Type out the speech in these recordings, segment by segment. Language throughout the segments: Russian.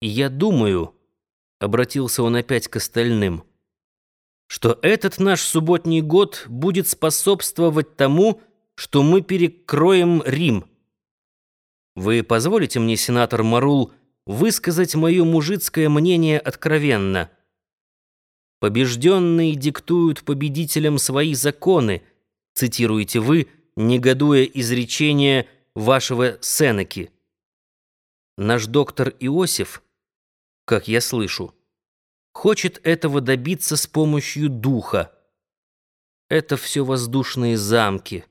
Я думаю, — обратился он опять к остальным, — что этот наш субботний год будет способствовать тому, что мы перекроем Рим. Вы позволите мне, сенатор Марул, высказать мое мужицкое мнение откровенно? Побежденные диктуют победителям свои законы, цитируете вы, негодуя изречение вашего Сенеки. Наш доктор Иосиф, как я слышу, хочет этого добиться с помощью духа. Это все воздушные замки.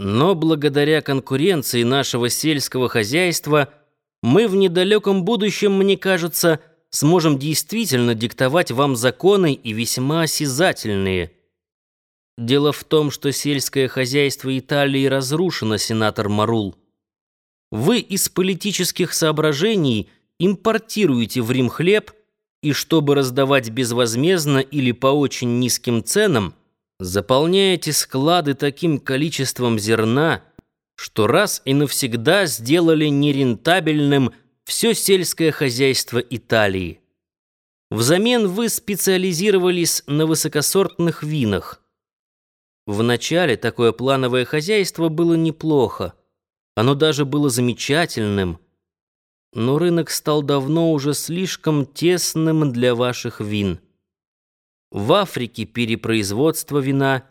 Но благодаря конкуренции нашего сельского хозяйства мы в недалеком будущем, мне кажется, сможем действительно диктовать вам законы и весьма осязательные. Дело в том, что сельское хозяйство Италии разрушено, сенатор Марул. Вы из политических соображений импортируете в Рим хлеб, и чтобы раздавать безвозмездно или по очень низким ценам, заполняете склады таким количеством зерна, что раз и навсегда сделали нерентабельным все сельское хозяйство Италии. Взамен вы специализировались на высокосортных винах. Вначале такое плановое хозяйство было неплохо. Оно даже было замечательным, но рынок стал давно уже слишком тесным для ваших вин. В Африке перепроизводство вина.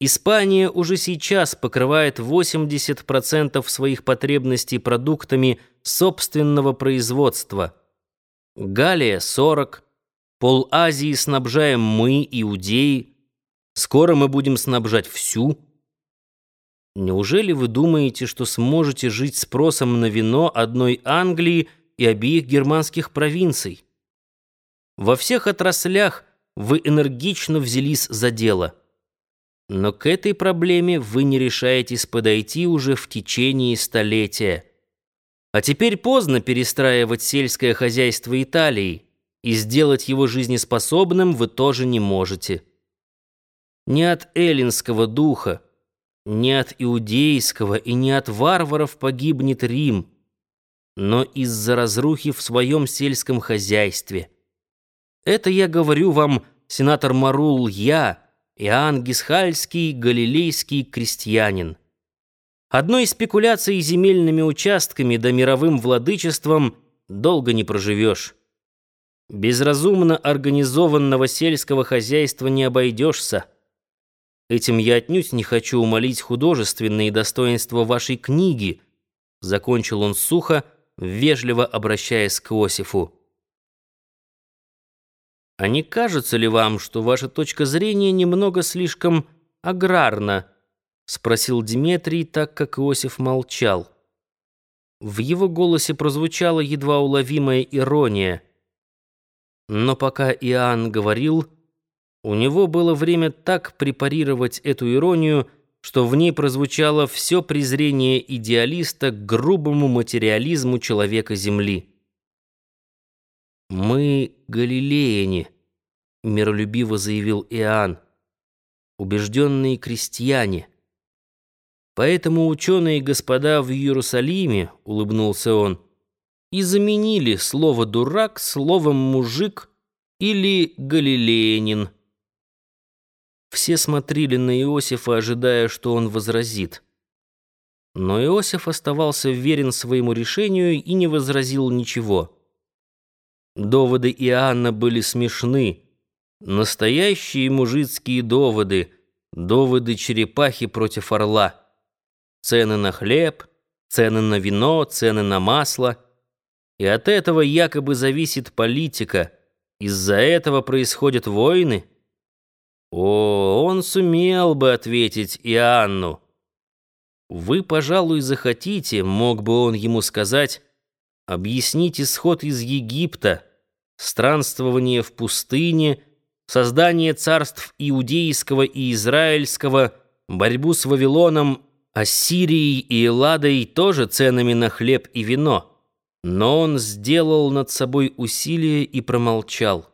Испания уже сейчас покрывает 80% своих потребностей продуктами собственного производства. Галия 40%, пол Азии снабжаем мы, иудеи. Скоро мы будем снабжать всю Неужели вы думаете, что сможете жить спросом на вино одной Англии и обеих германских провинций? Во всех отраслях вы энергично взялись за дело. Но к этой проблеме вы не решаетесь подойти уже в течение столетия. А теперь поздно перестраивать сельское хозяйство Италии, и сделать его жизнеспособным вы тоже не можете. Не от эллинского духа, не от иудейского и не от варваров погибнет Рим, но из-за разрухи в своем сельском хозяйстве. Это я говорю вам, сенатор Марул, я, Иоанн Гисхальский, галилейский крестьянин. Одной спекуляцией земельными участками да мировым владычеством долго не проживешь. Без разумно организованного сельского хозяйства не обойдешься. Этим я отнюдь не хочу умолить художественные достоинства вашей книги, закончил он сухо, вежливо обращаясь к Осифу. А не кажется ли вам, что ваша точка зрения немного слишком аграрна? спросил Дмитрий, так как Иосиф молчал. В его голосе прозвучала едва уловимая ирония. Но пока Иоанн говорил, у него было время так препарировать эту иронию, что в ней прозвучало все презрение идеалиста к грубому материализму человека Земли. «Мы галилеяне», — миролюбиво заявил Иоанн, — «убежденные крестьяне». Поэтому ученые господа в Иерусалиме, — улыбнулся он, — и заменили слово «дурак» словом «мужик» или «галилеянин». Все смотрели на Иосифа, ожидая, что он возразит. Но Иосиф оставался верен своему решению и не возразил ничего. Доводы Иоанна были смешны. Настоящие мужицкие доводы, доводы черепахи против орла. Цены на хлеб, цены на вино, цены на масло. И от этого якобы зависит политика. Из-за этого происходят войны. О, он сумел бы ответить Иоанну. Вы, пожалуй, захотите, мог бы он ему сказать, объяснить исход из Египта, странствование в пустыне, создание царств иудейского и израильского, борьбу с Вавилоном, Ассирией и Элладой тоже ценами на хлеб и вино. Но он сделал над собой усилие и промолчал.